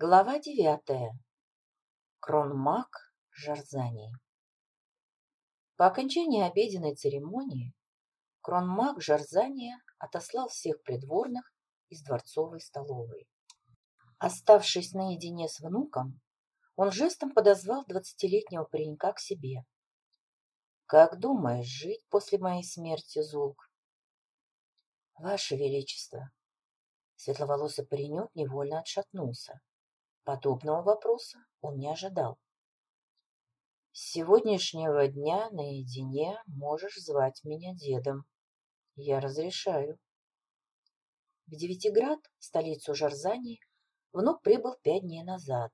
Глава девятая. Кронмаг Жарзани. По окончании обеденной церемонии кронмаг Жарзания отослал всех придворных из дворцовой столовой. Оставшись наедине с внуком, он жестом подозвал двадцатилетнего паренька к себе. «Как думаешь жить после моей смерти, Зулк?» «Ваше Величество!» Светловолосый паренек невольно отшатнулся. Подобного вопроса он не ожидал. С сегодняшнего дня наедине можешь звать меня дедом. Я разрешаю. В Девятиград, столицу Жарзани, внук прибыл пять дней назад,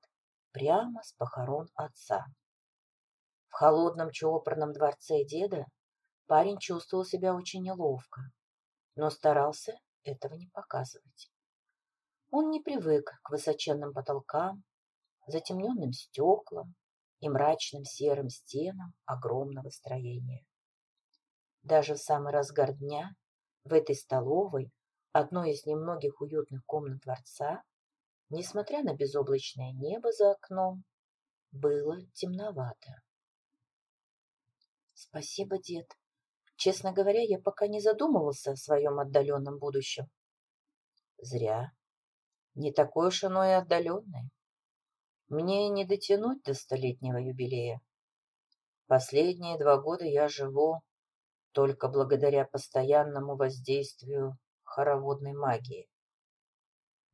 прямо с похорон отца. В холодном чопорном дворце деда парень чувствовал себя очень неловко, но старался этого не показывать. Он не привык к высоченным потолкам, затемненным стеклам и мрачным серым стенам огромного строения. Даже в самый разгар дня в этой столовой, одной из немногих уютных комнат дворца, несмотря на безоблачное небо за окном, было темновато. Спасибо, дед. Честно говоря, я пока не задумывался о своем отдаленном будущем. Зря. Не такое уж оно и отдаленное. Мне не дотянуть до столетнего юбилея. Последние два года я живу только благодаря постоянному воздействию хороводной магии.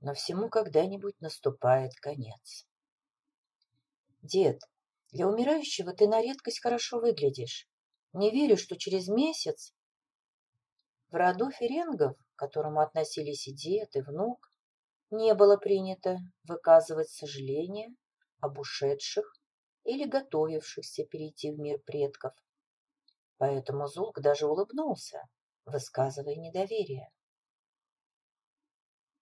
Но всему когда-нибудь наступает конец. Дед, для умирающего ты на редкость хорошо выглядишь. Не верю, что через месяц в роду ференгов, к которому относились и дед, и внук, не было принято выказывать сожаление об ушедших или готовившихся перейти в мир предков. Поэтому Зулк даже улыбнулся, высказывая недоверие.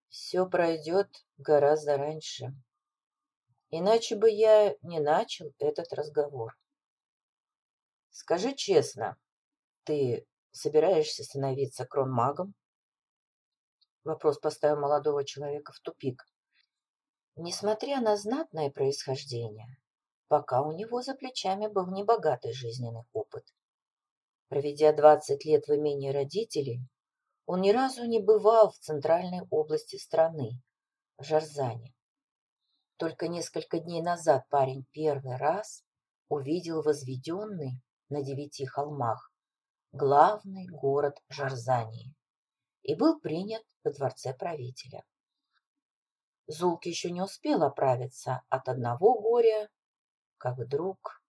Все пройдет гораздо раньше. Иначе бы я не начал этот разговор. Скажи честно, ты собираешься становиться кронмагом? Вопрос поставил молодого человека в тупик. Несмотря на знатное происхождение, пока у него за плечами был небогатый жизненный опыт. Проведя 20 лет в имении родителей, он ни разу не бывал в центральной области страны, в Жарзане. Только несколько дней назад парень первый раз увидел возведенный на девяти холмах главный город Жарзании и был принят во дворце правителя. Зулк еще не успел оправиться от одного горя, как вдруг...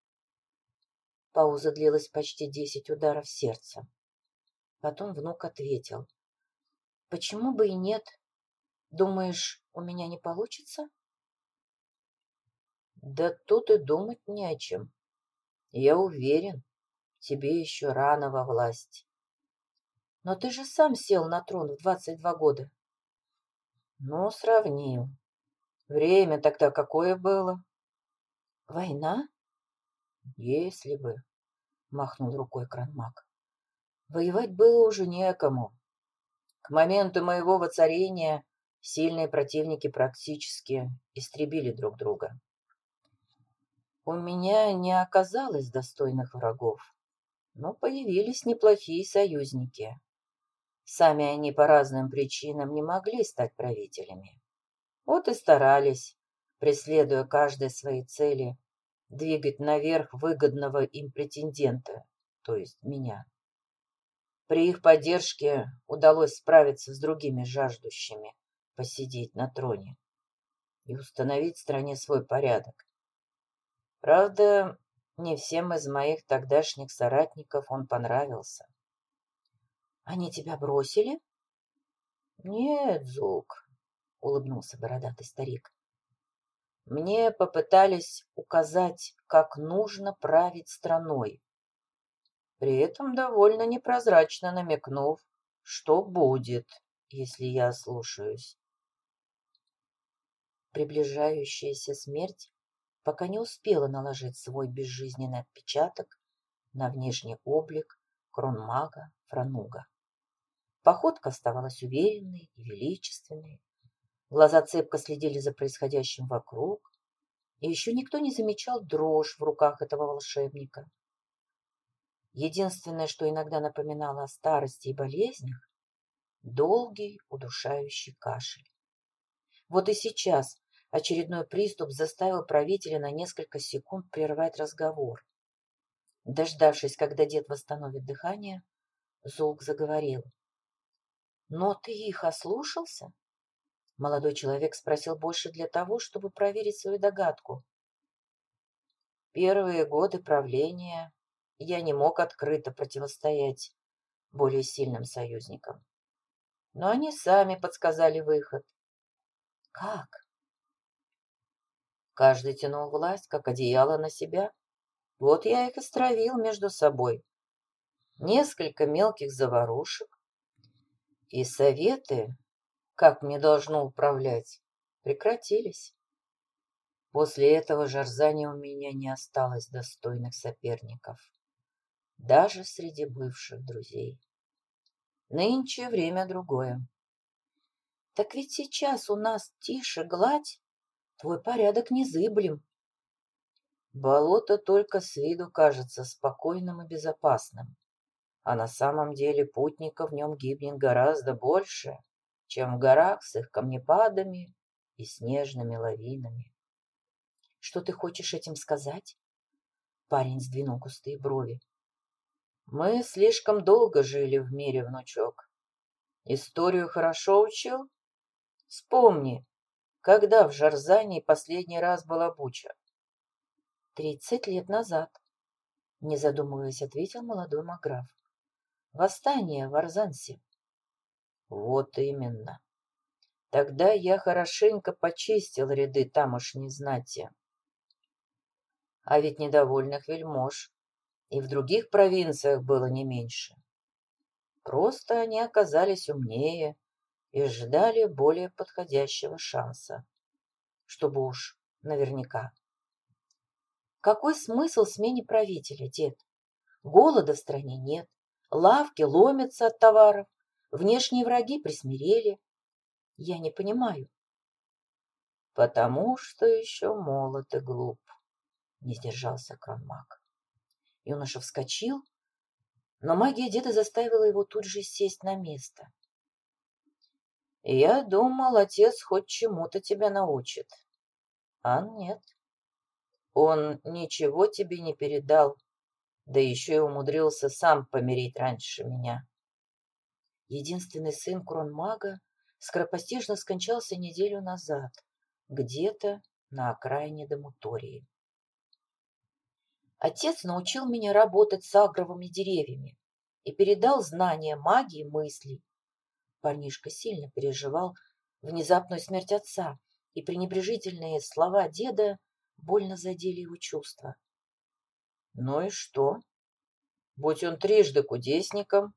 Пауза длилась почти десять ударов сердца. Потом внук ответил. «Почему бы и нет? Думаешь, у меня не получится?» «Да тут и думать не о чем. Я уверен, тебе еще рано во власть. Но ты же сам сел на трон в двадцать два года. Ну, сравнил. Время тогда какое было? Война? Если бы, махнул рукой Кранмак. Воевать было уже некому. К моменту моего воцарения сильные противники практически истребили друг друга. У меня не оказалось достойных врагов, но появились неплохие союзники. Сами они по разным причинам не могли стать правителями. Вот и старались, преследуя каждой свои цели, двигать наверх выгодного им претендента, то есть меня. При их поддержке удалось справиться с другими жаждущими посидеть на троне и установить в стране свой порядок. Правда, не всем из моих тогдашних соратников он понравился. Они тебя бросили? Нет, Зук, улыбнулся бородатый старик. Мне попытались указать, как нужно править страной, при этом довольно непрозрачно намекнув, что будет, если я слушаюсь. Приближающаяся смерть пока не успела наложить свой безжизненный отпечаток на внешний облик кронмага Франуга. Походка оставалась уверенной и величественной. Глаза цепко следили за происходящим вокруг, и еще никто не замечал дрожь в руках этого волшебника. Единственное, что иногда напоминало о старости и болезнях, долгий удушающий кашель. Вот и сейчас очередной приступ заставил правителя на несколько секунд прервать разговор. Дождавшись, когда дед восстановит дыхание, Зулк заговорил. «Но ты их ослушался?» Молодой человек спросил больше для того, чтобы проверить свою догадку. Первые годы правления я не мог открыто противостоять более сильным союзникам. Но они сами подсказали выход. Как? Каждый тянул власть, как одеяло на себя. Вот я их и стравил между собой. Несколько мелких заварушек. И советы как мне должно управлять, прекратились. После этого жарзания у меня не осталось достойных соперников, даже среди бывших друзей. Нынче время другое. Так ведь сейчас у нас тише гладь, твой порядок незыблем. Болото только с виду кажется спокойным и безопасным, а на самом деле путников в нем гибнет гораздо больше чем в горах с их камнепадами и снежными лавинами. Что ты хочешь этим сказать? Парень сдвинул густые брови. Мы слишком долго жили в мире, внучок. Историю хорошо учил? Вспомни, когда в Жарзании последний раз была буча? Тридцать лет назад, не задумываясь, ответил молодой маграф. Восстание в Арзансе. Вот именно. Тогда я хорошенько почистил ряды тамошней знати. А ведь недовольных вельмож и в других провинциях было не меньше. Просто они оказались умнее и ждали более подходящего шанса, чтобы уж наверняка. Какой смысл смене правителя, дед? Голода в стране нет, лавки ломятся от товаров, Внешние враги присмирели. Я не понимаю. Потому что еще молод и глуп, не сдержался Кронмаг. Юноша вскочил, но магия деда заставила его тут же сесть на место. Я думал, отец хоть чему-то тебя научит. А нет. Он ничего тебе не передал, да еще и умудрился сам помереть раньше меня. Единственный сын кронмага скоропостижно скончался неделю назад, где-то на окраине Домутории. Отец научил меня работать с агровыми деревьями и передал знания магии мыслей. Парнишка сильно переживал внезапную смерть отца, и пренебрежительные слова деда больно задели его чувства. Ну и что? Будь он трижды кудесником,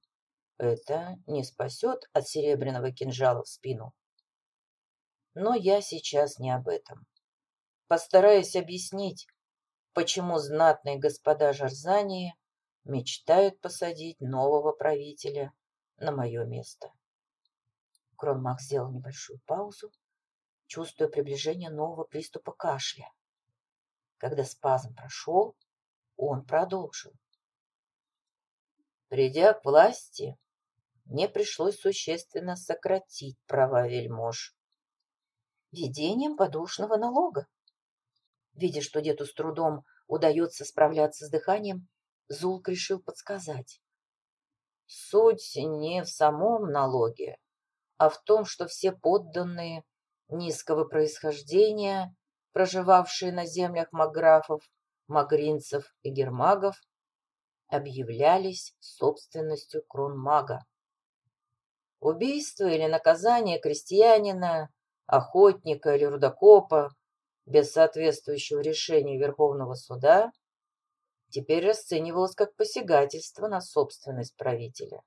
это не спасет от серебряного кинжала в спину. Но я сейчас не об этом. Постараюсь объяснить, почему знатные господа Жарзании мечтают посадить нового правителя на мое место. Кронмах сделал небольшую паузу, чувствуя приближение нового приступа кашля. Когда спазм прошел, он продолжил. Придя к власти, мне пришлось существенно сократить права вельмож. Ведением подушного налога. Видя, что деду с трудом удается справляться с дыханием, Зулк решил подсказать. Суть не в самом налоге, а в том, что все подданные низкого происхождения, проживавшие на землях маграфов, магринцев и гермагов, объявлялись собственностью кронмага. Убийство или наказание крестьянина, охотника или рудокопа без соответствующего решения Верховного суда теперь расценивалось как посягательство на собственность правителя.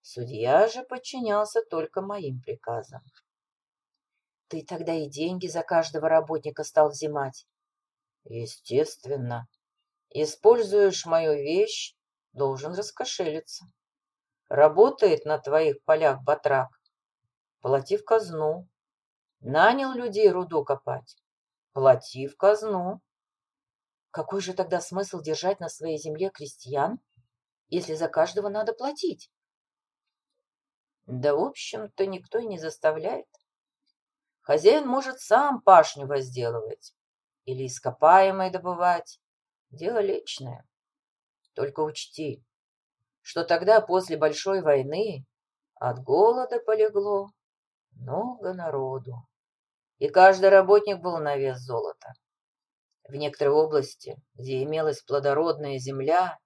Судья же подчинялся только моим приказам. Ты тогда и деньги за каждого работника стал взимать. Естественно. Используешь мою вещь, должен раскошелиться. Работает на твоих полях батрак. Плати в казну, Нанял людей руду копать. Плати в казну. Какой же тогда смысл держать на своей земле крестьян, если за каждого надо платить? Да, в общем-то, никто и не заставляет. Хозяин может сам пашню возделывать или ископаемое добывать. Дело личное. Только учти, что тогда после Большой войны от голода полегло много народу, и каждый работник был на вес золота. В некоторой области, где имелась плодородная земля,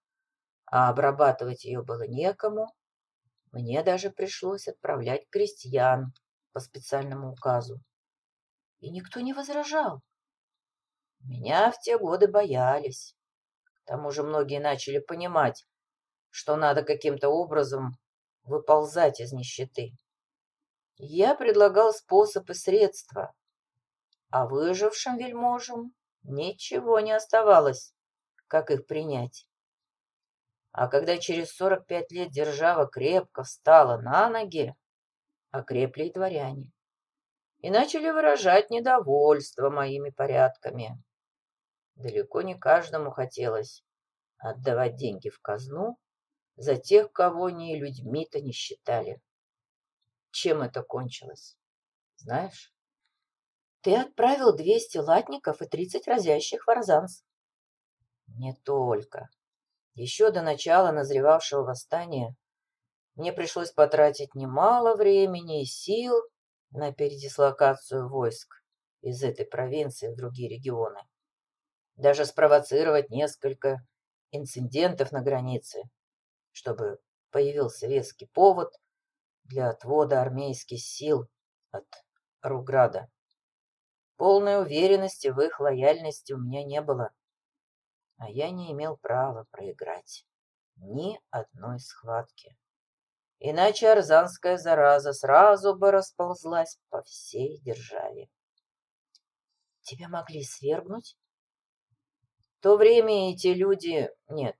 а обрабатывать ее было некому, мне даже пришлось отправлять крестьян по специальному указу. И никто не возражал. Меня в те годы боялись. К тому же многие начали понимать, что надо каким-то образом выползать из нищеты. Я предлагал способ и средства, а выжившим вельможам ничего не оставалось, как их принять. А когда через сорок пять лет держава крепко встала на ноги, окрепли и дворяне и начали выражать недовольство моими порядками. Далеко не каждому хотелось отдавать деньги в казну за тех, кого они людьми-то не считали. Чем это кончилось? Знаешь? Ты отправил двести латников и тридцать разящих в Арзанс. Не только. Еще до начала назревавшего восстания мне пришлось потратить немало времени и сил на передислокацию войск из этой провинции в другие регионы. Даже спровоцировать несколько инцидентов на границе, чтобы появился веский повод для отвода армейских сил от Руграда. Полной уверенности в их лояльности у меня не было, а я не имел права проиграть ни одной схватки. Иначе арзанская зараза сразу бы расползлась по всей державе. Тебя могли свергнуть? То время эти люди нет.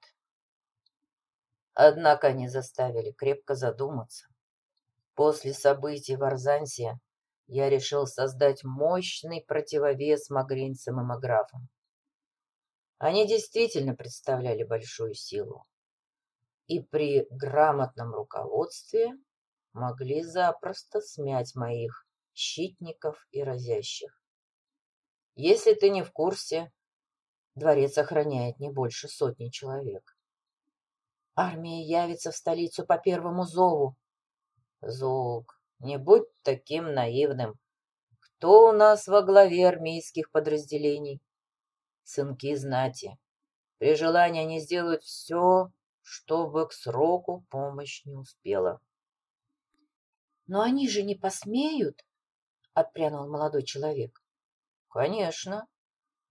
Однако они заставили крепко задуматься. После событий в Арзансе я решил создать мощный противовес магринцам и маграфам. Они действительно представляли большую силу и при грамотном руководстве могли запросто смять моих щитников и разящих. Если ты не в курсе, дворец охраняет не больше сотни человек. Армия явится в столицу по первому зову. Золк, не будь таким наивным. Кто у нас во главе армейских подразделений? Сынки знати. При желании они сделают все, чтобы к сроку помощь не успела. Но они же не посмеют, отпрянул молодой человек. Конечно,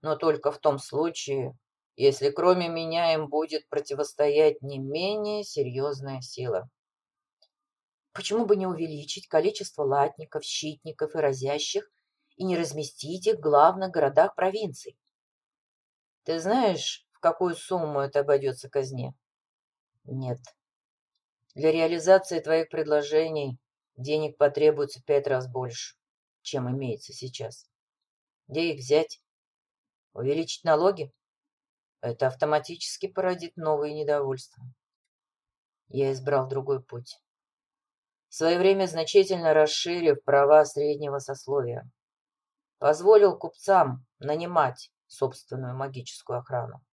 но только в том случае, если кроме меня им будет противостоять не менее серьезная сила. Почему бы не увеличить количество латников, щитников и разящих и не разместить их в главных городах провинций? Ты знаешь, в какую сумму это обойдется казне? Нет. Для реализации твоих предложений денег потребуется пять раз больше, чем имеется сейчас. Где их взять? Увеличить налоги? Это автоматически породит новые недовольства. Я избрал другой путь. В свое время значительно расширив права среднего сословия. Позволил купцам нанимать собственную магическую охрану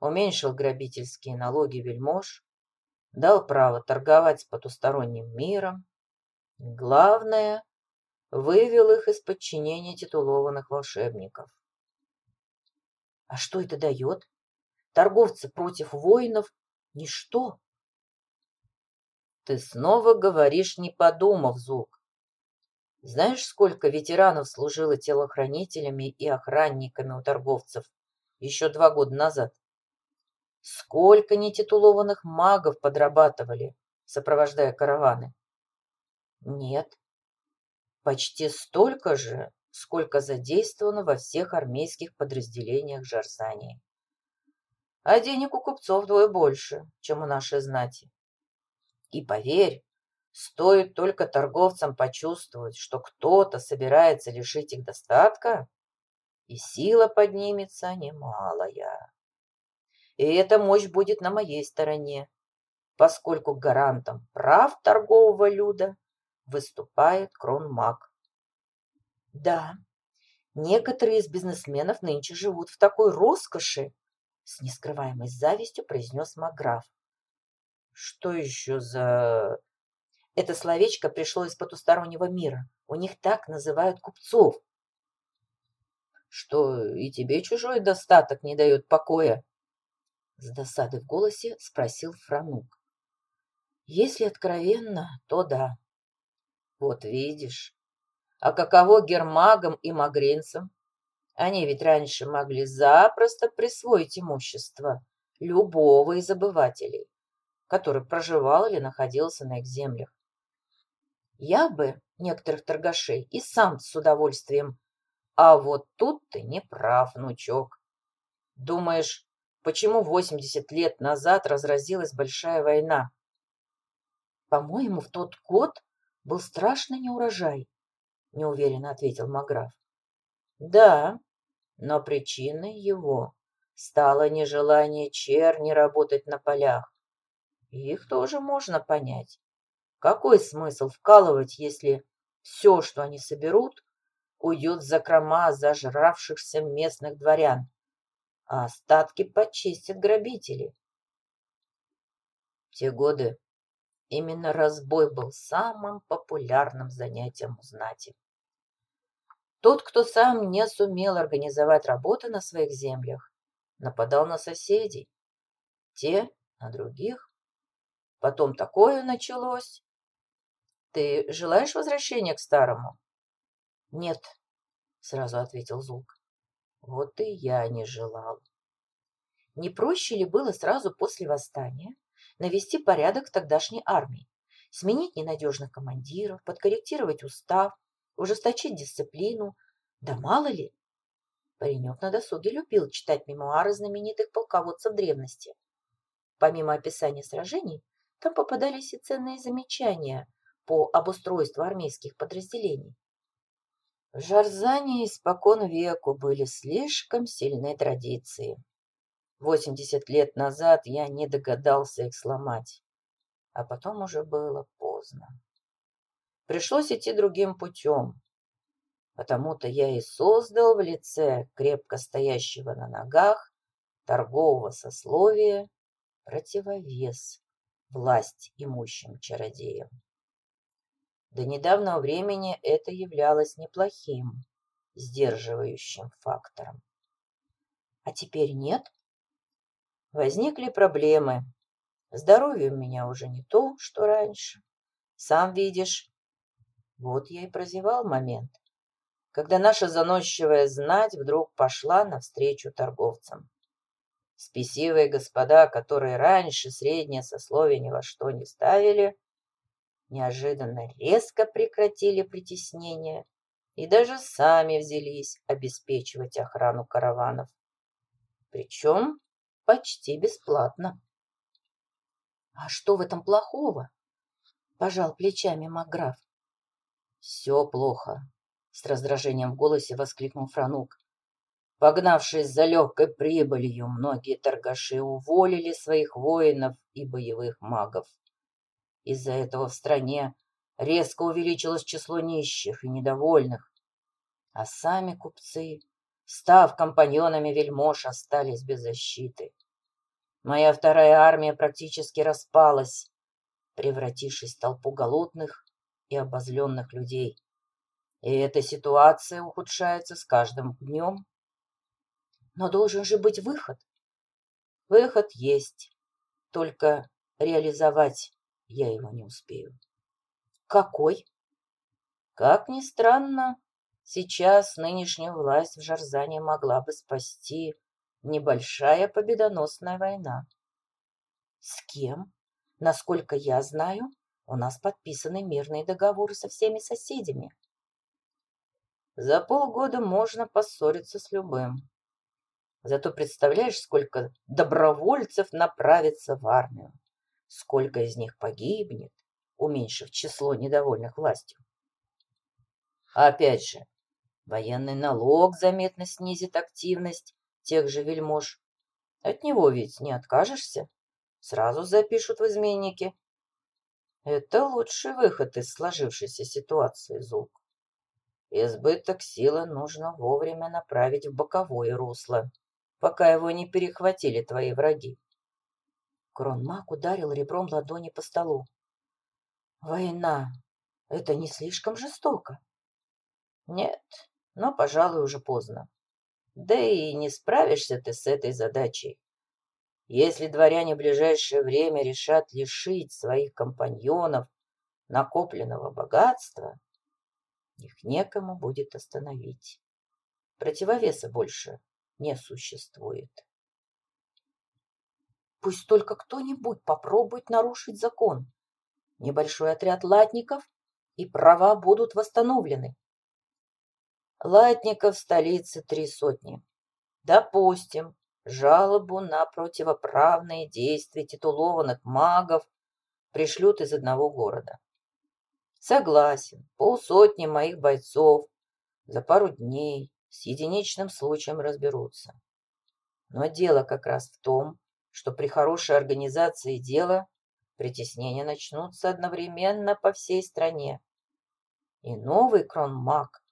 уменьшил грабительские налоги вельмож, дал право торговать с потусторонним миром. Главное, вывел их из подчинения титулованных волшебников. А что это дает? Торговцы против воинов – ничто. Ты снова говоришь, не подумав, Зук. Знаешь, сколько ветеранов служило телохранителями и охранниками у торговцев еще два года назад? Сколько нетитулованных магов подрабатывали, сопровождая караваны? Нет. Почти столько же, сколько задействовано во всех армейских подразделениях Жарсании. А денег у купцов вдвое больше, чем у нашей знати. И поверь, Стоит только торговцам почувствовать, что кто-то собирается лишить их достатка, и сила поднимется немалая. И эта мощь будет на моей стороне, поскольку гарантом прав торгового люда выступает кронмаг. Да, некоторые из бизнесменов нынче живут в такой роскоши, с нескрываемой завистью произнес Маграф. Что еще за... Это словечко пришло из потустороннего мира. У них так называют купцов. Что и тебе чужой достаток не дает покоя? С досадой в голосе спросил Франук. Если откровенно, то да. Вот видишь. А каково гермагам и магринцам? Они ведь раньше могли запросто присвоить имущество любого из обывателей, который проживал или находился на их землях. Я бы некоторых торгашей и сам с удовольствием. А вот тут ты не прав, внучок. Думаешь, почему 80 лет назад разразилась большая война? По-моему, в тот год был страшный неурожай, неуверенно ответил Маграф. Да, но причиной его стало нежелание черни работать на полях. Их тоже можно понять. Какой смысл вкалывать, если все, что они соберут, уйдет в закрома зажравшихся местных дворян, а остатки почистят грабители? Те годы именно разбой был самым популярным занятием у знати. Тот, кто сам не сумел организовать работу на своих землях, нападал на соседей, те на других. Потом такое началось. Ты желаешь возвращения к старому? Нет, сразу ответил Зулк. Вот и я не желал. Не проще ли было сразу после восстания навести порядок в тогдашней армии, сменить ненадежных командиров, подкорректировать устав, ужесточить дисциплину. Да мало ли. Паренек на досуге любил читать мемуары знаменитых полководцев древности. Помимо описания сражений, там попадались и ценные замечания по обустройству армейских подразделений. В Жарзане испокон веку были слишком сильные традиции. Восемьдесят лет назад я не догадался их сломать, а потом уже было поздно. Пришлось идти другим путем. Потому-то я и создал в лице крепко стоящего на ногах торгового сословия противовес власть имущим чародеям. До недавнего времени это являлось неплохим, сдерживающим фактором. А теперь нет? Возникли проблемы. Здоровье у меня уже не то, что раньше. Сам видишь, вот я и прозевал момент, когда наша заносчивая знать вдруг пошла навстречу торговцам. Спесивые господа, которые раньше среднее сословие ни во что не ставили, неожиданно резко прекратили притеснение и даже сами взялись обеспечивать охрану караванов. Причем почти бесплатно. — А что в этом плохого? — пожал плечами Макграф. «Все плохо», — с раздражением в голосе воскликнул Франук. Погнавшись за легкой прибылью, многие торгаши уволили своих воинов и боевых магов. Из-за этого в стране резко увеличилось число нищих и недовольных, а сами купцы, став компаньонами вельмож, остались без защиты. Моя вторая армия практически распалась, превратившись в толпу голодных и обозленных людей. И эта ситуация ухудшается с каждым днем. Но должен же быть выход. Выход есть, только реализовать я его не успею. Какой? Как ни странно, сейчас нынешнюю власть в Жарзане могла бы спасти небольшая победоносная война. С кем? Насколько я знаю, у нас подписаны мирные договоры со всеми соседями. За полгода можно поссориться с любым. Зато представляешь, сколько добровольцев направится в армию, сколько из них погибнет, уменьшив число недовольных властью. Опять же, военный налог заметно снизит активность тех же вельмож. От него ведь не откажешься. Сразу запишут в изменники. Это лучший выход из сложившейся ситуации, Зулк. Избыток силы нужно вовремя направить в боковое русло, пока его не перехватили твои враги. Кронмак ударил ребром ладони по столу. Война — это не слишком жестоко? Нет, но, пожалуй, уже поздно. Да и не справишься ты с этой задачей. Если дворяне в ближайшее время решат лишить своих компаньонов накопленного богатства, их некому будет остановить. Противовеса больше не существует. Пусть только кто-нибудь попробует нарушить закон. Небольшой отряд латников, и права будут восстановлены. Латников в столице три сотни. Допустим, жалобу на противоправные действия титулованных магов пришлют из одного города. Согласен, полсотни моих бойцов за пару дней с единичным случаем разберутся. Но дело как раз в том, что при хорошей организации дела притеснения начнутся одновременно по всей стране. И новый кронмаг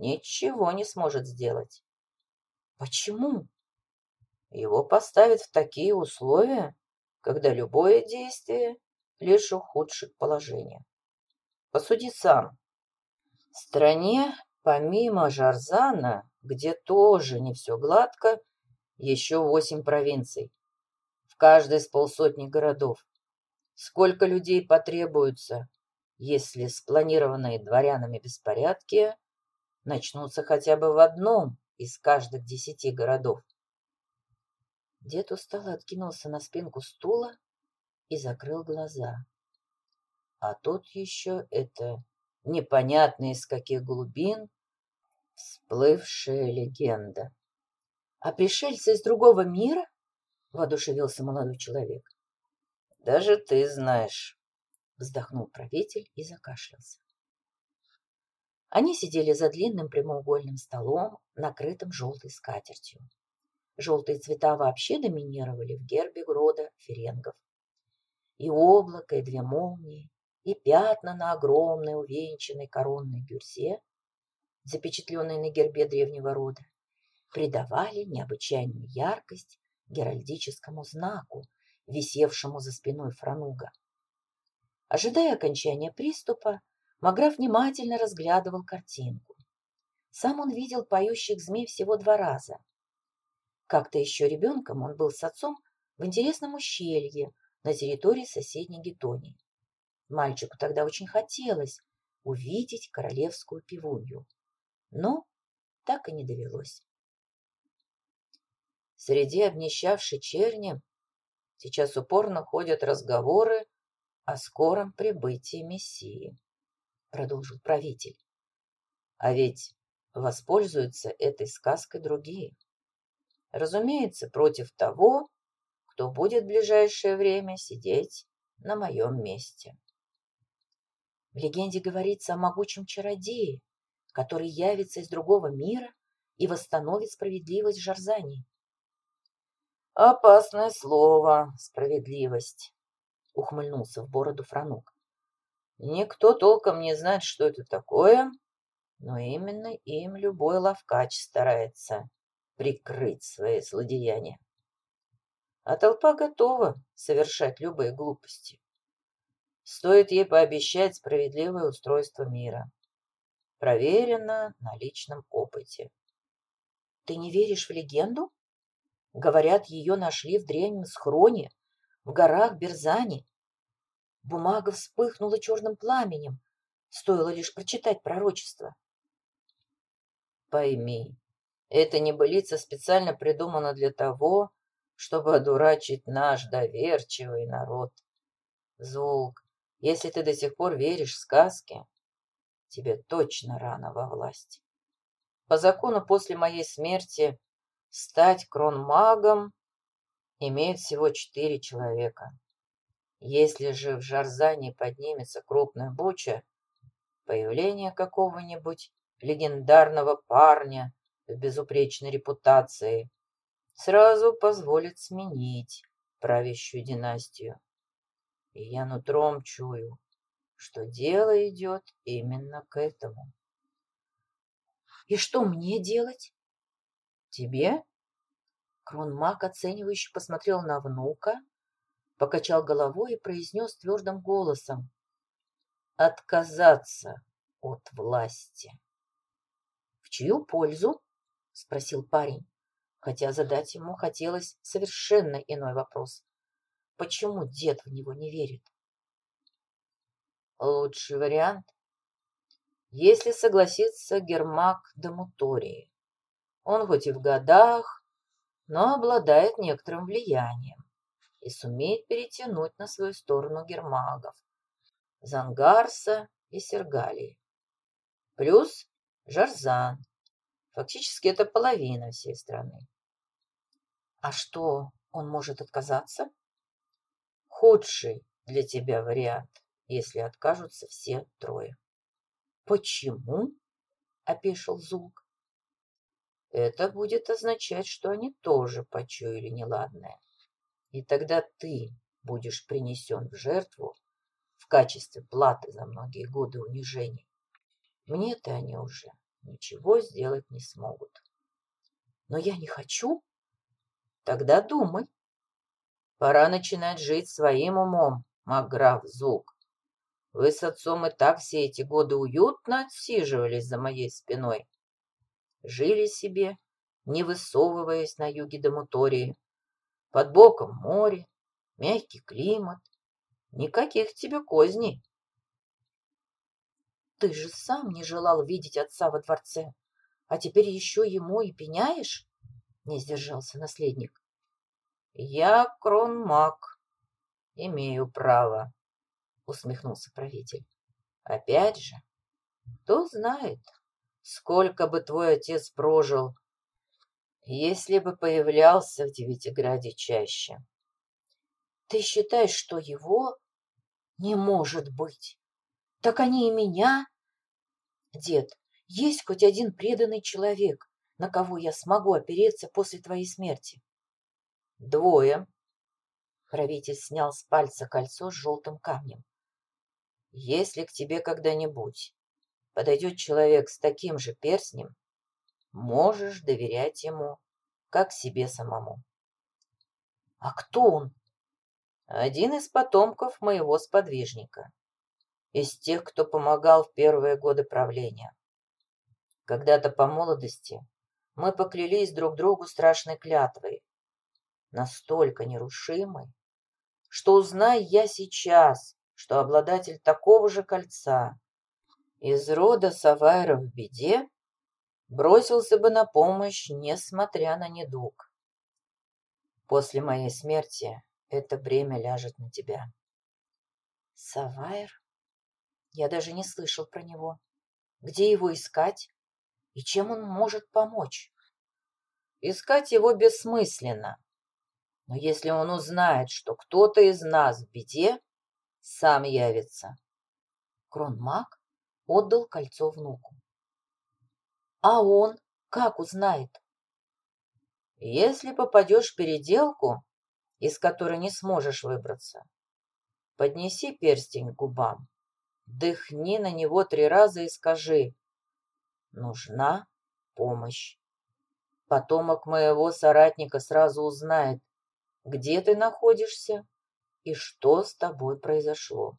ничего не сможет сделать. Почему? Его поставят в такие условия, когда любое действие лишь ухудшит положение. Посуди сам. В стране, помимо Жарзана, где тоже не все гладко, еще восемь провинций. В каждой с полсотни городов. Сколько людей потребуется, если спланированные дворянами беспорядки начнутся хотя бы в одном из каждых десяти городов? Дед устало откинулся на спинку стула и закрыл глаза. А тут еще это непонятно из каких глубин всплывшая легенда. — А пришельцы из другого мира? — воодушевился молодой человек. — Даже ты знаешь, — вздохнул правитель и закашлялся. Они сидели за длинным прямоугольным столом, накрытым желтой скатертью. Желтые цвета вообще доминировали в гербе рода ференгов. И облако, и две молнии, и пятна на огромной увенчанной коронной бюрсе, запечатленной на гербе древнего рода, придавали необычайную яркость геральдическому знаку, висевшему за спиной Франуга. Ожидая окончания приступа, Маграф внимательно разглядывал картинку. Сам он видел поющих змей всего два раза. Как-то еще ребенком он был с отцом в интересном ущелье на территории соседней Гетонии. Мальчику тогда очень хотелось увидеть королевскую пивунью, но так и не довелось. Среди обнищавшей черни сейчас упорно ходят разговоры о скором прибытии Мессии, продолжил правитель. А ведь воспользуются этой сказкой другие. Разумеется, против того, кто будет в ближайшее время сидеть на моем месте. В легенде говорится о могучем чародее, который явится из другого мира и восстановит справедливость в Жарзании. «Опасное слово, справедливость», — ухмыльнулся в бороду Франук. «Никто толком не знает, что это такое, но именно им любой ловкач старается прикрыть свои злодеяния. А толпа готова совершать любые глупости. Стоит ей пообещать справедливое устройство мира. Проверено на личном опыте. Ты не веришь в легенду? Говорят, ее нашли в древнем схроне, в горах Берзани. Бумага вспыхнула черным пламенем, стоило лишь прочитать пророчество. Пойми, эта небылица специально придумана для того, чтобы одурачить наш доверчивый народ. Зулк, если ты до сих пор веришь в сказки, тебе точно рано во власть. По закону после моей смерти стать кронмагом имеет всего четыре человека. Если же в Жарзане поднимется крупная буча, появление какого-нибудь легендарного парня в безупречной репутации сразу позволит сменить правящую династию. И я нутром чую, что дело идет именно к этому. И что мне делать? Тебе? Кронмак оценивающе посмотрел на внука, покачал головой и произнес твердым голосом. Отказаться от власти. В чью пользу? Спросил парень, хотя задать ему хотелось совершенно иной вопрос. Почему дед в него не верит? Лучший вариант, если согласится Гермак Дамутории. Он хоть и в годах, но обладает некоторым влиянием и сумеет перетянуть на свою сторону гермагов, Зангарса и Сергалии. Плюс Жарзан. Фактически это половина всей страны. А что, он может отказаться? Худший для тебя вариант если откажутся все трое. Почему? опешил Зулк. Это будет означать, что они тоже почуяли неладное. И тогда ты будешь принесен в жертву в качестве платы за многие годы унижений. Мне-то они уже ничего сделать не смогут. Но я не хочу. Тогда думай. Пора начинать жить своим умом, Макграф Зулк. Вы с отцом и так все эти годы уютно отсиживались за моей спиной. Жили себе, не высовываясь на юге до Мутории. Под боком море, мягкий климат. Никаких тебе козней. Ты же сам не желал видеть отца во дворце, а теперь еще ему и пеняешь? Не сдержался наследник. Я кронмаг, имею право усмехнулся правитель. Опять же, кто знает, сколько бы твой отец прожил, если бы появлялся в Девятиграде чаще. Ты считаешь, что его не может быть? Так они и меня. Дед, есть хоть один преданный человек, на кого я смогу опереться после твоей смерти? Двое. Правитель снял с пальца кольцо с желтым камнем. Если к тебе когда-нибудь подойдет человек с таким же перстнем, можешь доверять ему, как себе самому. А кто он? Один из потомков моего сподвижника, из тех, кто помогал в первые годы правления. Когда-то по молодости мы поклялись друг другу страшной клятвой, настолько нерушимой, что узнай я сейчас, что обладатель такого же кольца из рода Савайра в беде бросился бы на помощь, несмотря на недуг. После моей смерти это бремя ляжет на тебя. Савайр? Я даже не слышал про него. Где его искать? И чем он может помочь? Искать его бессмысленно. Но если он узнает, что кто-то из нас в беде, сам явится. Кронмаг отдал кольцо внуку. А он как узнает? Если попадешь в переделку, из которой не сможешь выбраться, поднеси перстень к губам, дыхни на него три раза и скажи «Нужна помощь». Потомок моего соратника сразу узнает, где ты находишься и что с тобой произошло.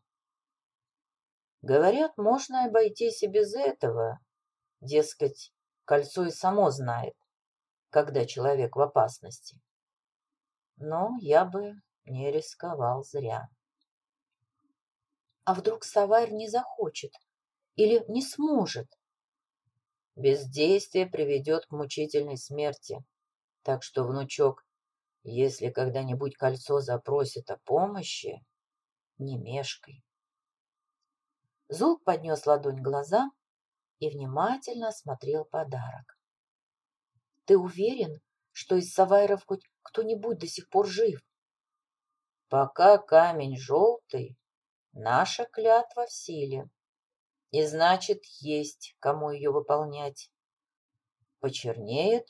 Говорят, можно обойтись и без этого. Дескать, кольцо и само знает, когда человек в опасности. Но я бы не рисковал зря. А вдруг Савайр не захочет или не сможет? Бездействие приведет к мучительной смерти. Так что, внучок, если когда-нибудь кольцо запросит о помощи, не мешкай. Зул поднес ладонь глазам и внимательно осмотрел подарок. Ты уверен, что из Савайров хоть кто-нибудь до сих пор жив? Пока камень желтый, наша клятва в силе. И значит, есть кому ее выполнять. Почернеет,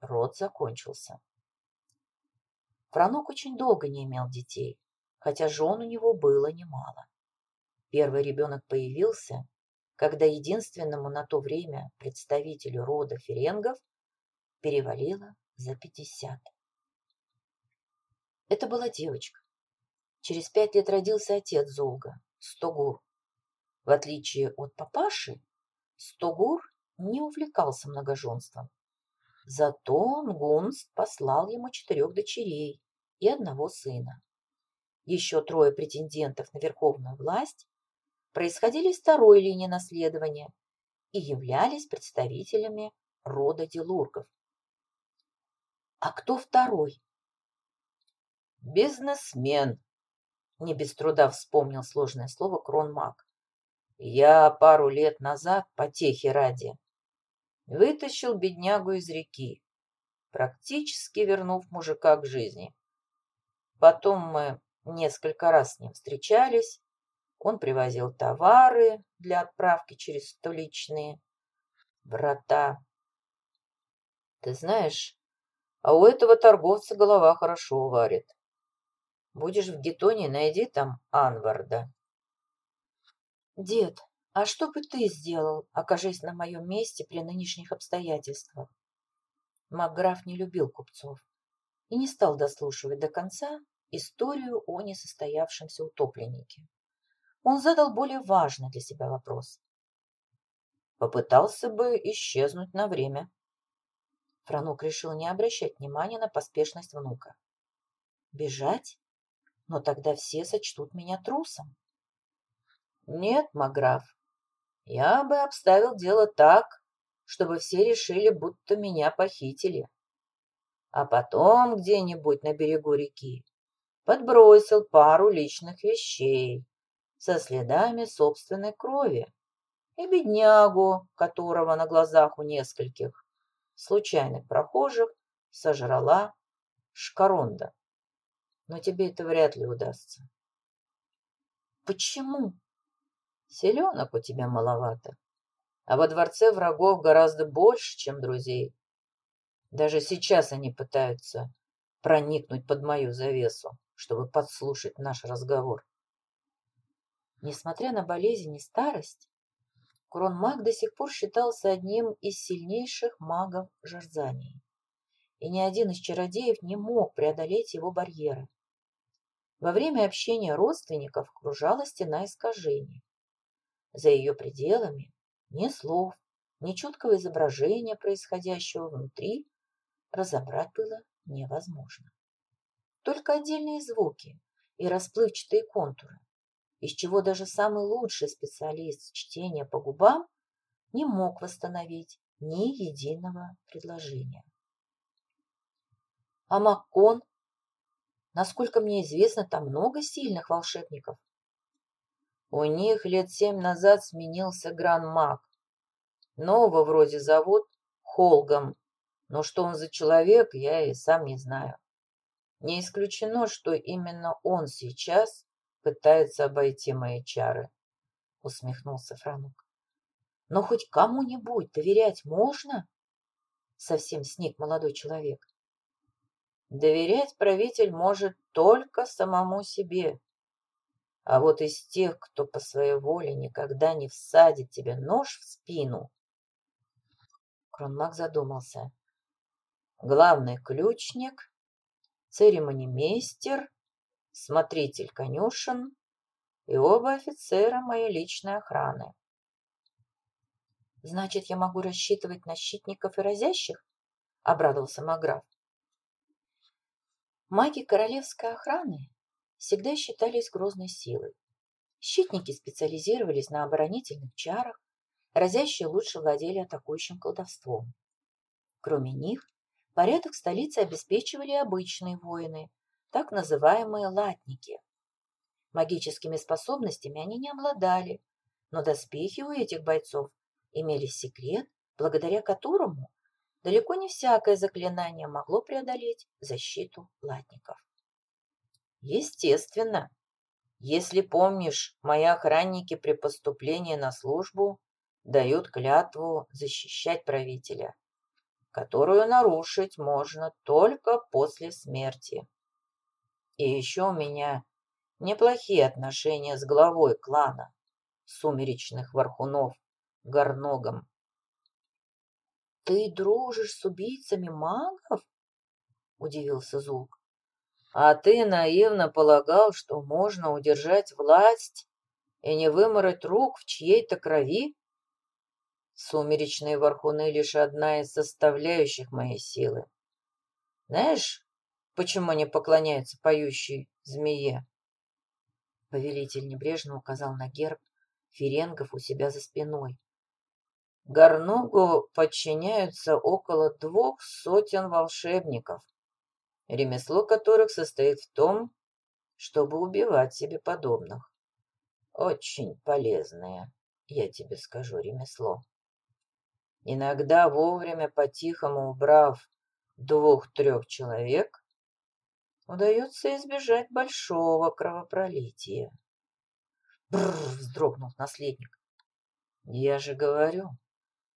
род закончился. Франок очень долго не имел детей, хотя жен у него было немало. Первый ребенок появился, когда единственному на то время представителю рода ференгов перевалило за пятьдесят. Это была девочка. Через пять лет родился отец Золга, Стогур. В отличие от папаши, Стогур не увлекался многоженством. Зато Нгунст послал ему четырех дочерей и одного сына. Еще трое претендентов на верховную власть происходили второй линии наследования и являлись представителями рода Делургов. А кто второй? Бизнесмен. Не без труда вспомнил сложное слово кронмаг. Я пару лет назад, потехи ради, Вытащил беднягу из реки, практически вернув мужика к жизни. Потом мы несколько раз с ним встречались. Он привозил товары для отправки через столичные врата. Ты знаешь, а у этого торговца голова хорошо варит. Будешь в Гетоне, найди там Анварда. Дед, а что бы ты сделал, окажись на моем месте при нынешних обстоятельствах? Макграф не любил купцов и не стал дослушивать до конца историю о несостоявшемся утопленнике. Он задал более важный для себя вопрос. Попытался бы исчезнуть на время. Франук решил не обращать внимания на поспешность внука. Бежать? Но тогда все сочтут меня трусом. Нет, Маграф, я бы обставил дело так, чтобы все решили, будто меня похитили. А потом где-нибудь на берегу реки подбросил пару личных вещей со следами собственной крови и беднягу, которого на глазах у нескольких случайных прохожих сожрала Шкаронда. Но тебе это вряд ли удастся. Почему? Селенок у тебя маловато. А во дворце врагов гораздо больше, чем друзей. Даже сейчас они пытаются проникнуть под мою завесу, чтобы подслушать наш разговор. Несмотря на болезнь и старость, Кронмаг до сих пор считался одним из сильнейших магов Жарзании, и ни один из чародеев не мог преодолеть его барьеры. Во время общения родственников окружала стена искажений, за ее пределами ни слов, ни четкого изображения происходящего внутри разобрать было невозможно. Только отдельные звуки и расплывчатые контуры, из чего даже самый лучший специалист чтения по губам не мог восстановить ни единого предложения. А Маккон? Насколько мне известно, там много сильных волшебников. У них лет семь назад сменился гран-маг. Нового вроде зовут Холгом, но что он за человек, я и сам не знаю. Не исключено, что именно он сейчас пытается обойти мои чары, усмехнулся Франук. Но хоть кому-нибудь доверять можно? Совсем сник молодой человек. Доверять правитель может только самому себе, а вот из тех, кто по своей воле никогда не всадит тебе нож в спину... Кронмак задумался. Главный ключник, церемонимейстер, смотритель конюшен и оба офицера моей личной охраны. Значит, я могу рассчитывать на щитников и разящих? Обрадовался Маграф. Маги королевской охраны всегда считались грозной силой. Щитники специализировались на оборонительных чарах, разящие лучше владели атакующим колдовством. Кроме них, порядок столицы обеспечивали обычные воины, так называемые латники. Магическими способностями они не обладали, но доспехи у этих бойцов имели секрет, благодаря которому далеко не всякое заклинание могло преодолеть защиту латников. Естественно. Если помнишь, мои охранники при поступлении на службу дают клятву защищать правителя, которую нарушить можно только после смерти. И еще у меня неплохие отношения с главой клана сумеречных вархунов Горногом. «Ты дружишь с убийцами магов?» – удивился Зулк. «А ты наивно полагал, что можно удержать власть и не вымороть рук в чьей-то крови? Сумеречные вархуны — лишь одна из составляющих моей силы. Знаешь, почему они поклоняются поющей змее?» Повелитель небрежно указал на герб ференгов у себя за спиной. Горногу подчиняются около двух сотен волшебников, ремесло которых состоит в том, чтобы убивать себе подобных. Очень полезное, я тебе скажу, ремесло. Иногда вовремя по-тихому убрав двух-трех человек, удается избежать большого кровопролития. Бррр, вздрогнул наследник. Я же говорю,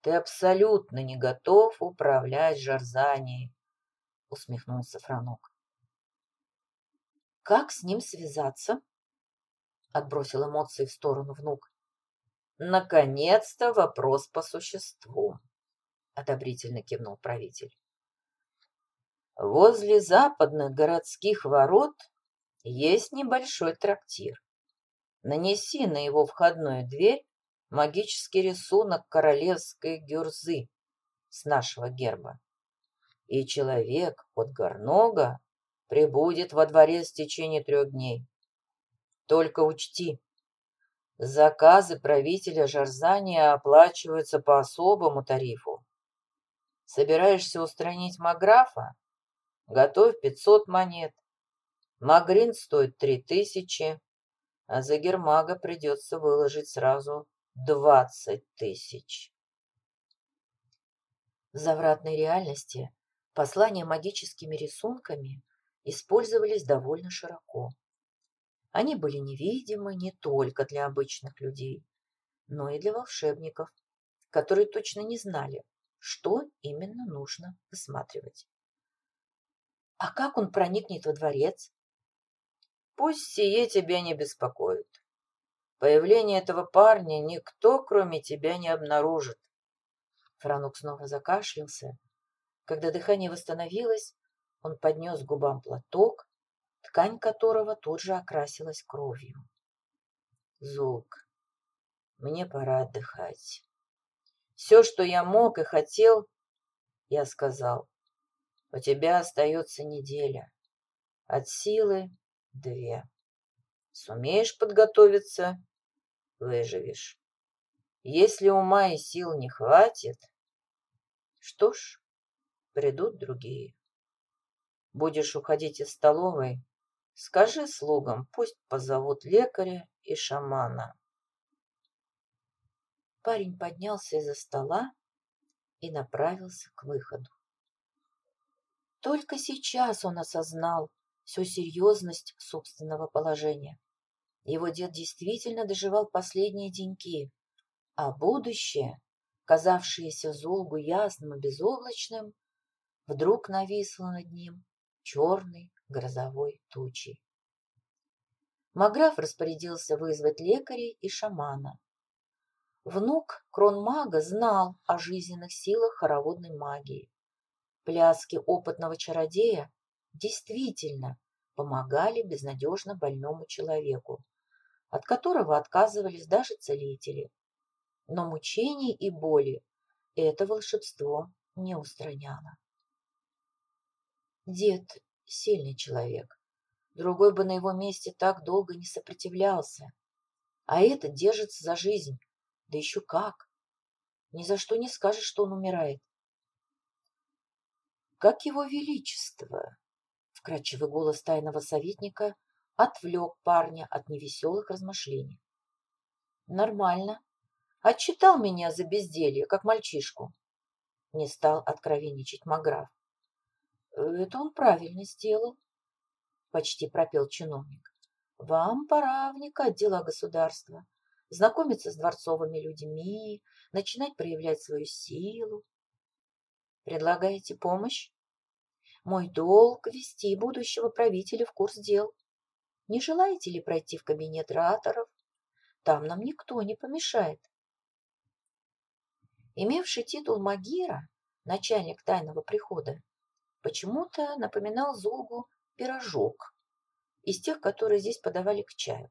ты абсолютно не готов управлять Жарзанией, усмехнулся Франок. Как с ним связаться? Отбросил эмоции в сторону внук. Наконец-то вопрос по существу, одобрительно кивнул правитель. Возле западных городских ворот есть небольшой трактир. Нанеси на его входную дверь магический рисунок королевской гюрзы с нашего герба. И человек от Горнога прибудет во дворец в течение трех дней. Только учти, заказы правителя Жарзания оплачиваются по особому тарифу. Собираешься устранить Маграфа? Готовь 500 монет. Магрин стоит 3000, а за Гермага придется выложить сразу двадцать тысяч. В завратной реальности послания магическими рисунками использовались довольно широко. Они были невидимы не только для обычных людей, но и для волшебников, которые точно не знали, что именно нужно высматривать. А как он проникнет во дворец? Пусть сие тебя не беспокоит. Появление этого парня никто, кроме тебя, не обнаружит. Франук снова закашлялся. Когда дыхание восстановилось, он поднес к губам платок, ткань которого тут же окрасилась кровью. Зулк, мне пора отдыхать. Все, что я мог и хотел, я сказал. У тебя остается неделя. От силы две. Сумеешь подготовиться — выживешь. Если ума и сил не хватит, что ж, придут другие. Будешь уходить из столовой, скажи слугам, пусть позовут лекаря и шамана. Парень поднялся из-за стола и направился к выходу. Только сейчас он осознал, всю серьезность собственного положения. Его дед действительно доживал последние деньки, а будущее, казавшееся Золгу ясным и безоблачным, вдруг нависло над ним черной грозовой тучей. Маграф распорядился вызвать лекарей и шамана. Внук кронмага знал о жизненных силах хороводной магии. Пляски опытного чародея действительно помогали безнадежно больному человеку, от которого отказывались даже целители. Но мучений и боли это волшебство не устраняло. Дед – сильный человек. Другой бы на его месте так долго не сопротивлялся. А этот держится за жизнь. Да еще как. Ни за что не скажешь, что он умирает. Как его величество, Вкрадчивый голос тайного советника отвлек парня от невеселых размышлений. Нормально. Отчитал меня за безделье, как мальчишку. Не стал откровенничать Маграф. Это он правильно сделал. почти пропел чиновник. Вам пора вникать дела государства, знакомиться с дворцовыми людьми, начинать проявлять свою силу. Предлагаете помощь? Мой долг – вести будущего правителя в курс дел. Не желаете ли пройти в кабинет раторов? Там нам никто не помешает. Имевший титул Магира, начальник тайного прихода, почему-то напоминал Зулгу пирожок из тех, которые здесь подавали к чаю.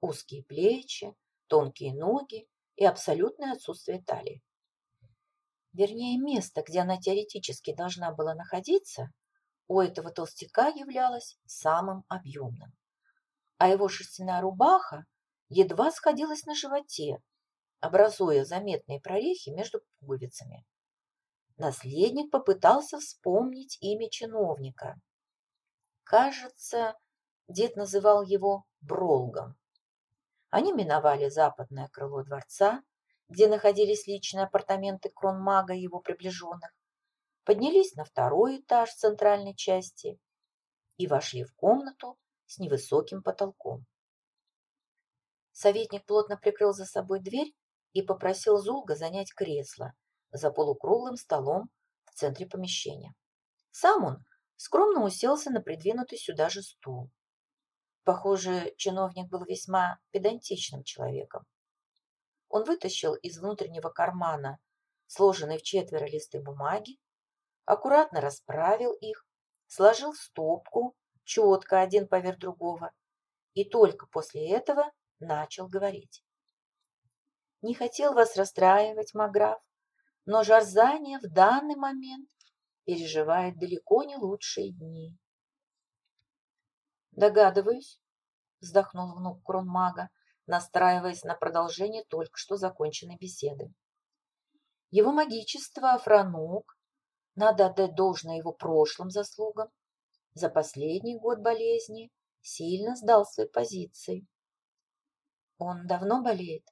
Узкие плечи, тонкие ноги и абсолютное отсутствие талии. Вернее, место, где она теоретически должна была находиться, у этого толстяка являлось самым объемным. А его шерстяная рубаха едва сходилась на животе, образуя заметные прорехи между пуговицами. Наследник попытался вспомнить имя чиновника. Кажется, дед называл его Бролгом. Они миновали западное крыло дворца, где находились личные апартаменты кронмага и его приближенных, поднялись на второй этаж центральной части и вошли в комнату с невысоким потолком. Советник плотно прикрыл за собой дверь и попросил Зулга занять кресло за полукруглым столом в центре помещения. Сам он скромно уселся на придвинутый сюда же стул. Похоже, чиновник был весьма педантичным человеком. Он вытащил из внутреннего кармана сложенные в четверо листы бумаги, аккуратно расправил их, сложил в стопку, четко один поверх другого, и только после этого начал говорить. Не хотел вас расстраивать, Маграф, но Жарзания в данный момент переживает далеко не лучшие дни. Догадываюсь, вздохнул внук кронмага, настраиваясь на продолжение только что законченной беседы. Его магичество Афранук, надо отдать должное его прошлым заслугам, за последний год болезни сильно сдал свои позиции. Он давно болеет?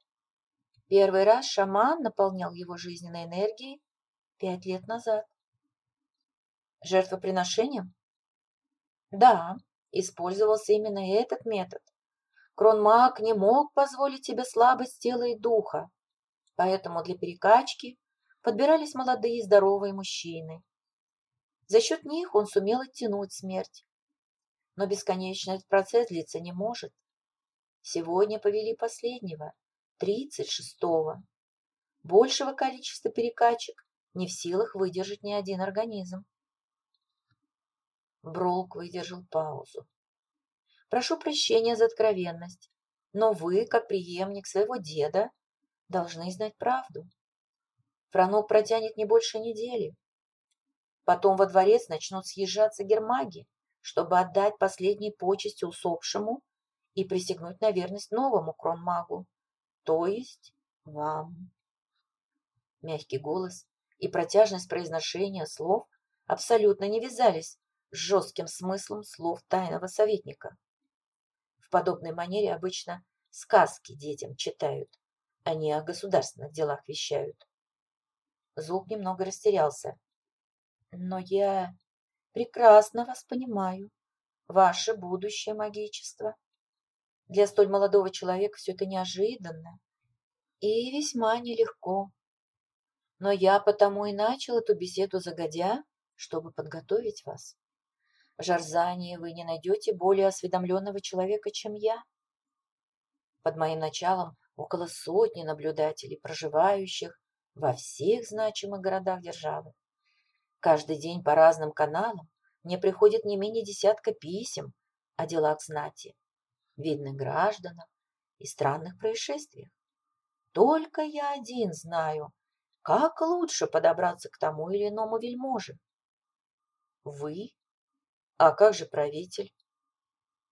Первый раз шаман наполнял его жизненной энергией пять лет назад. Жертвоприношением? Да, использовался именно этот метод. Кронмаг не мог позволить себе слабость тела и духа, поэтому для перекачки подбирались молодые и здоровые мужчины. За счет них он сумел оттянуть смерть. Но бесконечно этот процесс длиться не может. Сегодня повели последнего, тридцать шестого. Большего количества перекачек не в силах выдержать ни один организм. Бролк выдержал паузу. Прошу прощения за откровенность, но вы, как преемник своего деда, должны знать правду. Франок протянет не больше недели. Потом во дворец начнут съезжаться гермаги, чтобы отдать последние почести усопшему и присягнуть на верность новому кронмагу, то есть вам. Мягкий голос и протяжность произношения слов абсолютно не вязались с жестким смыслом слов тайного советника. Подобной манере обычно сказки детям читают, а не о государственных делах вещают. Зуб немного растерялся. Но я прекрасно вас понимаю. Ваше будущее магичество. Для столь молодого человека все это неожиданно и весьма нелегко. Но я потому и начал эту беседу загодя, чтобы подготовить вас. В Жарзании вы не найдете более осведомленного человека, чем я. Под моим началом около сотни наблюдателей, проживающих во всех значимых городах державы. Каждый день по разным каналам мне приходит не менее десятка писем о делах знати, видных гражданах и странных происшествиях. Только я один знаю, как лучше подобраться к тому или иному вельможе. Вы а как же правитель?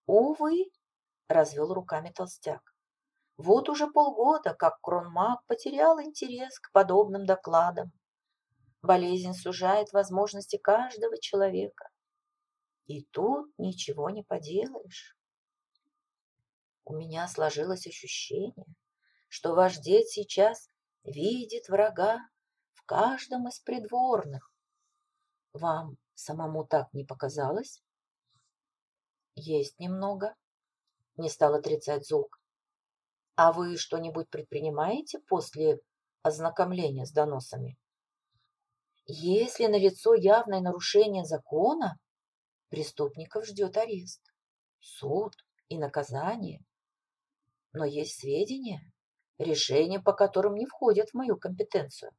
Увы, развел руками толстяк. Вот уже полгода, как Кронмаг потерял интерес к подобным докладам. Болезнь сужает возможности каждого человека. И тут ничего не поделаешь. У меня сложилось ощущение, что ваш дед сейчас видит врага в каждом из придворных. Вам Самому так не показалось? Есть немного, не стал отрицать Зулк. А вы что-нибудь предпринимаете после ознакомления с доносами? Если налицо явное нарушение закона, преступников ждет арест, суд и наказание. Но есть сведения, решения по которым не входят в мою компетенцию.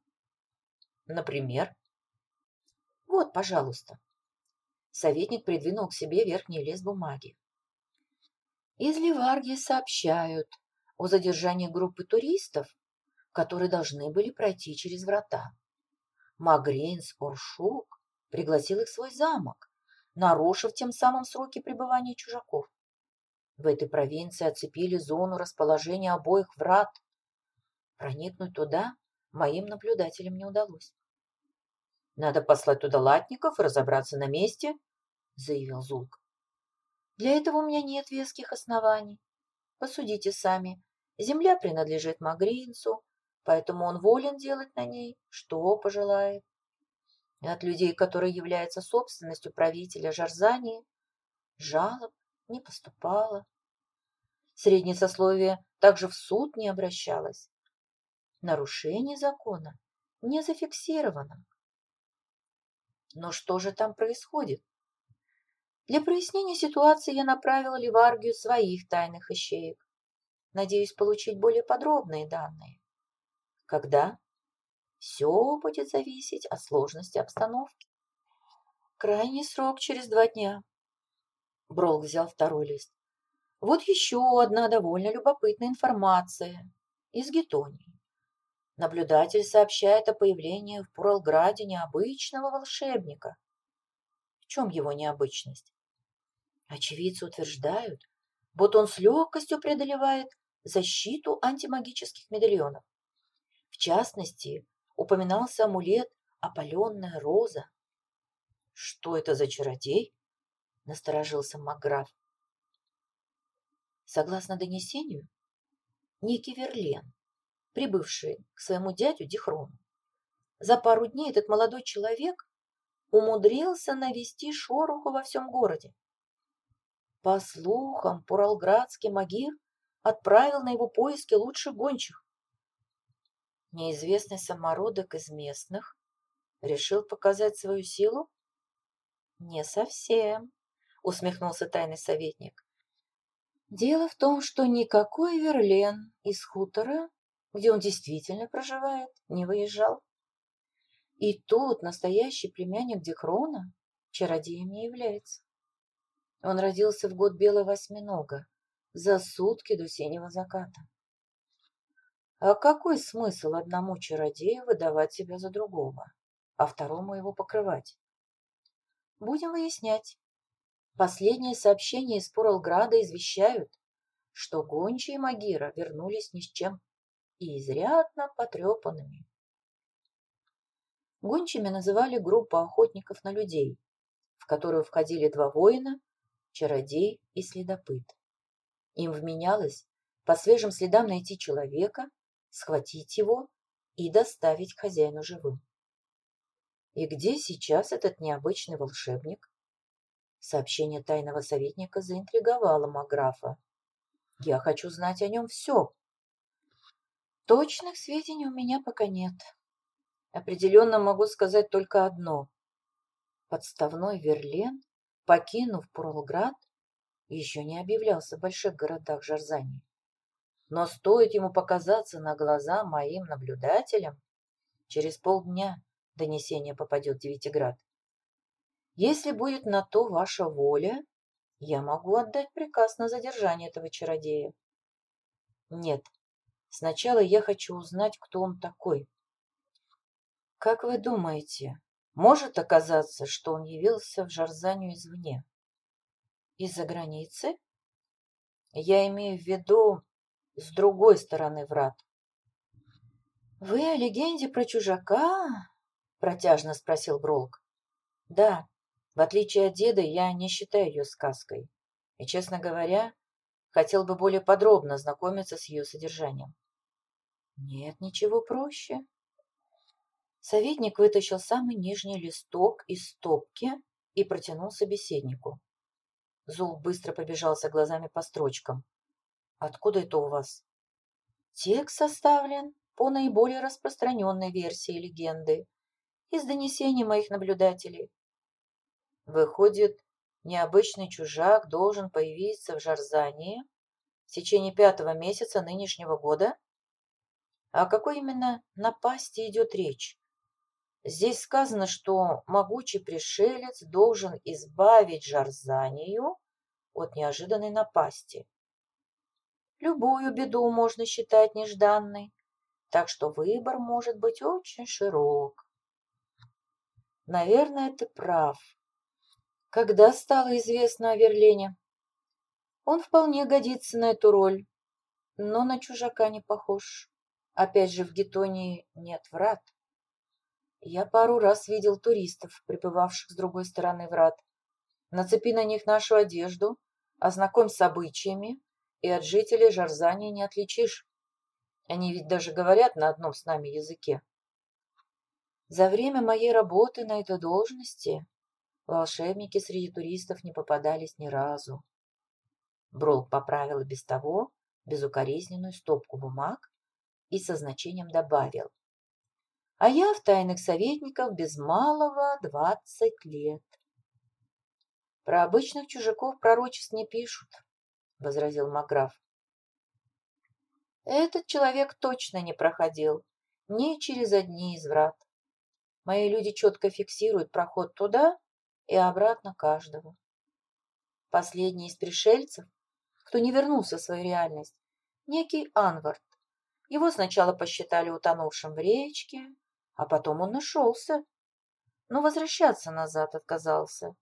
Например? Вот, пожалуйста. Советник придвинул к себе верхний лист бумаги. Из Ливарги сообщают о задержании группы туристов, которые должны были пройти через врата. Магринс Оршук пригласил их в свой замок, нарушив тем самым сроки пребывания чужаков. В этой провинции оцепили зону расположения обоих врат. Проникнуть туда моим наблюдателям не удалось. «Надо послать туда латников и разобраться на месте», — заявил Зулк. «Для этого у меня нет веских оснований. Посудите сами. Земля принадлежит Магринцу, поэтому он волен делать на ней, что пожелает. от людей, которые являются собственностью правителя Жарзании, жалоб не поступало. Среднее сословие также в суд не обращалось. Нарушение закона не зафиксировано. Но что же там происходит? Для прояснения ситуации я направила Ливаргию своих тайных ищеек. Надеюсь получить более подробные данные. Когда? Все будет зависеть от сложности обстановки. Крайний срок через два дня. Бролк взял второй лист. Вот еще одна довольно любопытная информация из Гетонии. Наблюдатель сообщает о появлении в Пуралграде необычного волшебника. В чем его необычность? Очевидцы утверждают, будто он с легкостью преодолевает защиту антимагических медальонов. В частности, упоминался амулет «Опаленная роза». «Что это за чародей?» – насторожился Макграф. Согласно донесению, некий Верлен, прибывший к своему дядю Дихрону, за пару дней этот молодой человек умудрился навести шороху во всем городе. По слухам, Пуралградский магир отправил на его поиски лучших гончих. Неизвестный самородок из местных решил показать свою силу? Не совсем, усмехнулся тайный советник. Дело в том, что никакой Верлен из хутора, где он действительно проживает, не выезжал. И тут настоящий племянник Декрона чародеем не является. Он родился в год белого осьминога, за сутки до синего заката. А какой смысл одному чародею выдавать себя за другого, а второму его покрывать? Будем выяснять. Последние сообщения из Пуралграда извещают, что гончие Магира вернулись ни с чем и изрядно потрепанными. Гончими называли группу охотников на людей, в которую входили два воина, чародей и следопыт. Им вменялось по свежим следам найти человека, схватить его и доставить хозяину живым. И где сейчас этот необычный волшебник? Сообщение тайного советника заинтриговало Маграфа. Я хочу знать о нем все. Точных сведений у меня пока нет. Определенно могу сказать только одно. Подставной Верлен, покинув Пурлград, еще не объявлялся в больших городах Жарзании. Но стоит ему показаться на глаза моим наблюдателям, через полдня донесение попадет в Девятиград. Если будет на то ваша воля, я могу отдать приказ на задержание этого чародея. Нет, сначала я хочу узнать, кто он такой. Как вы думаете, может оказаться, что он явился в Жарзанию извне? Из-за границы? Я имею в виду с другой стороны врат. Вы о легенде про чужака? Протяжно спросил Бролк. Да, в отличие от деда, я не считаю ее сказкой. И, честно говоря, хотел бы более подробно знакомиться с ее содержанием. Нет ничего проще. Советник вытащил самый нижний листок из стопки и протянул собеседнику. Зул быстро побежался глазами по строчкам. Откуда это у вас? Текст составлен по наиболее распространенной версии легенды из донесений моих наблюдателей. Выходит, необычный чужак должен появиться в Жарзании в течение пятого месяца нынешнего года? О какой именно напасти идет речь? Здесь сказано, что могучий пришелец должен избавить Жарзанию от неожиданной напасти. Любую беду можно считать нежданной, так что выбор может быть очень широк. Наверное, ты прав. Когда стало известно о Верлене? Он вполне годится на эту роль, но на чужака не похож. Опять же, в Гетонии нет врат. Я пару раз видел туристов, прибывавших с другой стороны врат. Нацепи на них нашу одежду, ознакомь с обычаями, и от жителей Жарзания не отличишь. Они ведь даже говорят на одном с нами языке. За время моей работы на этой должности волшебники среди туристов не попадались ни разу. Бролк поправил без того безукоризненную стопку бумаг и со значением добавил. А я в тайных советниках без малого двадцать лет. Про обычных чужаков пророчеств не пишут, возразил Маграф. Этот человек точно не проходил ни через одни из врат. Мои люди четко фиксируют проход туда и обратно каждого. Последний из пришельцев, кто не вернулся в свою реальность, некий Анвард. Его сначала посчитали утонувшим в речке, а потом он нашелся, но возвращаться назад отказался.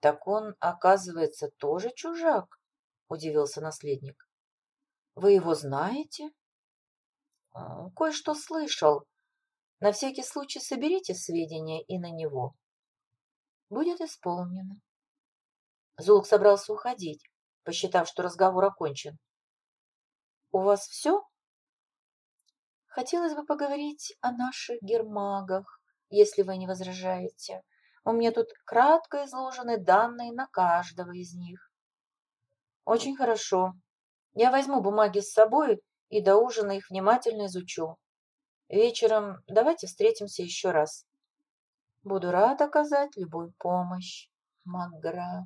Так он, оказывается, тоже чужак, удивился наследник. Вы его знаете? Кое-что слышал. На всякий случай соберите сведения и на него. Будет исполнено. Зулк собрался уходить, посчитав, что разговор окончен. У вас все? Хотелось бы поговорить о наших гермагах, если вы не возражаете. У меня тут кратко изложены данные на каждого из них. Очень хорошо. Я возьму бумаги с собой и до ужина их внимательно изучу. Вечером давайте встретимся еще раз. Буду рад оказать любую помощь, Макграф.